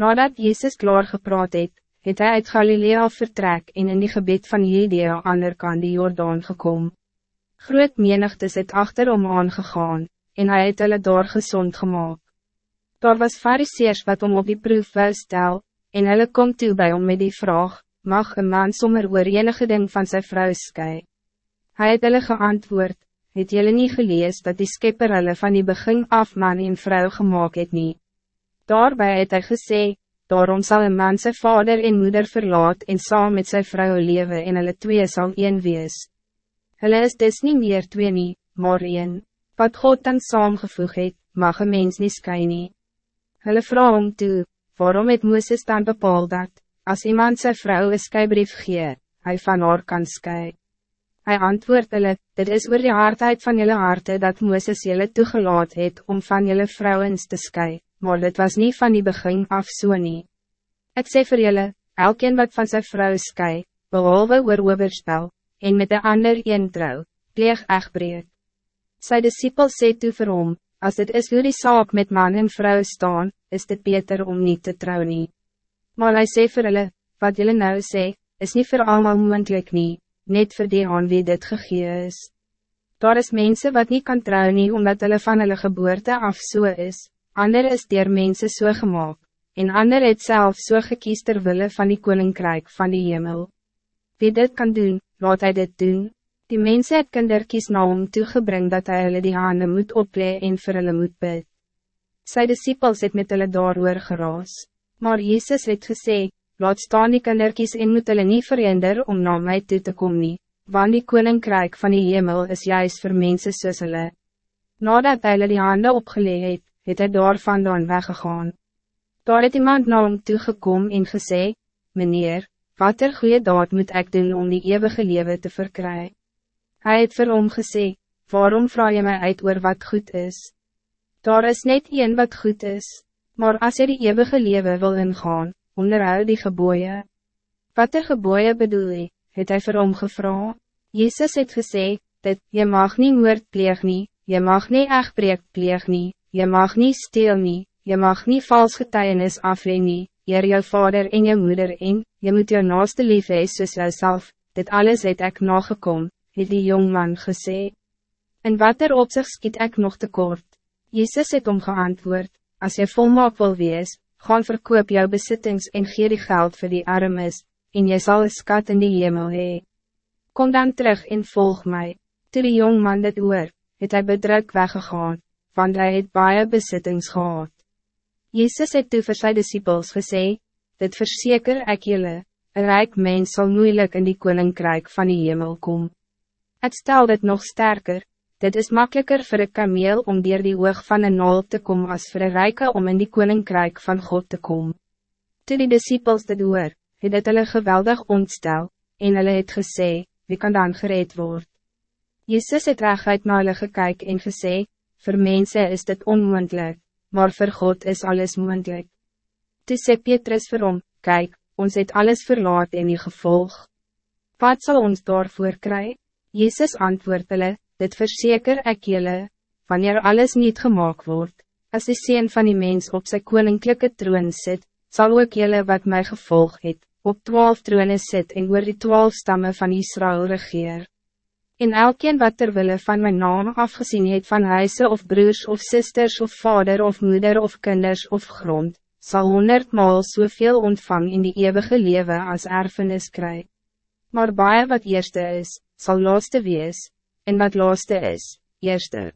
Nadat Jezus klaar gepraat het, het hy uit Galilea vertrek en in die gebied van Judea ander kan die Jordaan gekom. Groot menigtes het achter om aangegaan, en hij het hulle daar gezond gemaakt. Daar was fariseers wat om op die proef wil stel, en hulle kom toe bij om met die vraag, mag een man sommer oor enige ding van zijn vrouw sky. Hij het hulle geantwoord, het julle nie gelees dat die skepper hulle van die begin af man en vrou gemaakt het nie. Daarbij het hy gesê, daarom zal een man zijn vader en moeder verlaat en saam met zijn vrouw leven en hulle twee sal een wees. Hulle is dus niet meer twee nie, maar een. Wat God dan saamgevoeg het, mag een mens nie sky nie. Hulle vraag om toe, waarom het Mooses dan bepaal dat, als iemand zijn vrouw een skybrief gee, hij van haar kan sky. Hij antwoord hulle, dit is oor die hardheid van jullie harte dat Mooses jullie toegelaat het om van jullie vrouwens te sky, maar dit was niet van die begin af so nie. Ek sê vir julle, elkeen wat van zijn vrouw sky, behalwe oor overspel, en met de ander een trouw, pleeg echtbreek. Sy disciples sê toe vir hom, as dit is hoe die saak met man en vrouw staan, is dit beter om niet te trouw nie. Maar hy sê vir hulle, wat jullie nou sê, is niet voor allemaal moendlik nie, net voor die aan wie dit gegee is. Daar is mensen wat niet kan trouwen nie, omdat hulle van hulle geboorte af so is, ander is dier mense so gemaakt, en ander het self so gekies ter wille van die koninkrijk van die hemel. Wie dit kan doen, laat hij dit doen. Die mensen het kinderkies na hom toegebring dat hij hulle die handen moet oplee en vir hulle moet bid. Sy disciples het met hulle daar geraas. Maar Jezus het gesê, laat staan die kinderkies en moet hulle nie verhinder om na mij toe te komen, nie, want die koninkrijk van die hemel is juist voor mensen soos hulle. Nadat hy hulle die handen opgelee het, het hy daar vandaan weggegaan. Daar het iemand na hom toegekom en gesê, Meneer, wat er goede daad moet ik doen om die eeuwige leven te verkrijgen? Hij het vir hom gesê, waarom vraag je mij uit oor wat goed is? Daar is net een wat goed is, maar als je die eeuwige leven wil ingaan, onderhoud die geboeien. Wat de geboeien bedoel je, het hij vir hom gevra? Jezus het gesê, dat je mag niet moord pleeg nie, je mag niet echtbreek pleeg nie, je mag niet steel nie, je mag niet vals getuienis afleen nie, eer jou vader en jou moeder en, je moet jou naaste lief hees soos jouself, dit alles het ek nagekom, het die jongman gesê. En wat er op zich skiet ek nog tekort? Jezus het om geantwoord, als je volmaak wil wees, gaan verkoop jou besittings en gee die geld voor die armes, en jy zal een skat in die hemel hee. Kom dan terug en volg mij. Toe die jongman dit oor, het hy bedruk weggegaan, want hij het baie besittings gehad. Jezus het toe vir sy disciples gesê, dit verzeker ek julle, een rijk mens zal moeilijk in die koninkrijk van die hemel komen. Het stel dit nog sterker, dit is makkelijker voor een kameel om dier die oog van een nol te komen als voor een rijke om in die koninkrijk van God te komen. Toe die disciples dit hoor, het het hulle geweldig ontstel, en hulle het gesê, wie kan dan gereed worden? Jezus het reguit na hulle gekyk en gesê, voor mensen is dit onmoendlik, maar voor God is alles moendlik. Toe sê Petrus vir hom, kyk, ons het alles verlaat en die gevolg. Wat zal ons daarvoor krijgen? Jezus antwoord hulle, dit verzeker ek julle, wanneer alles niet gemaakt wordt, als de Seen van die mens op zijn koninklijke troon zit, zal ook julle wat mij gevolg het, op twaalf troone sit en oor die twaalf stammen van Israël regeer. En elkeen wat terwille van mijn naam afgezien het van huise of broers of zusters of vader of moeder of kinders of grond, zal honderdmaal zoveel ontvang in die eeuwige leven als erfenis krijgen. Maar baie wat eerste is, zal laaste wees, en wat laaste is, eerste.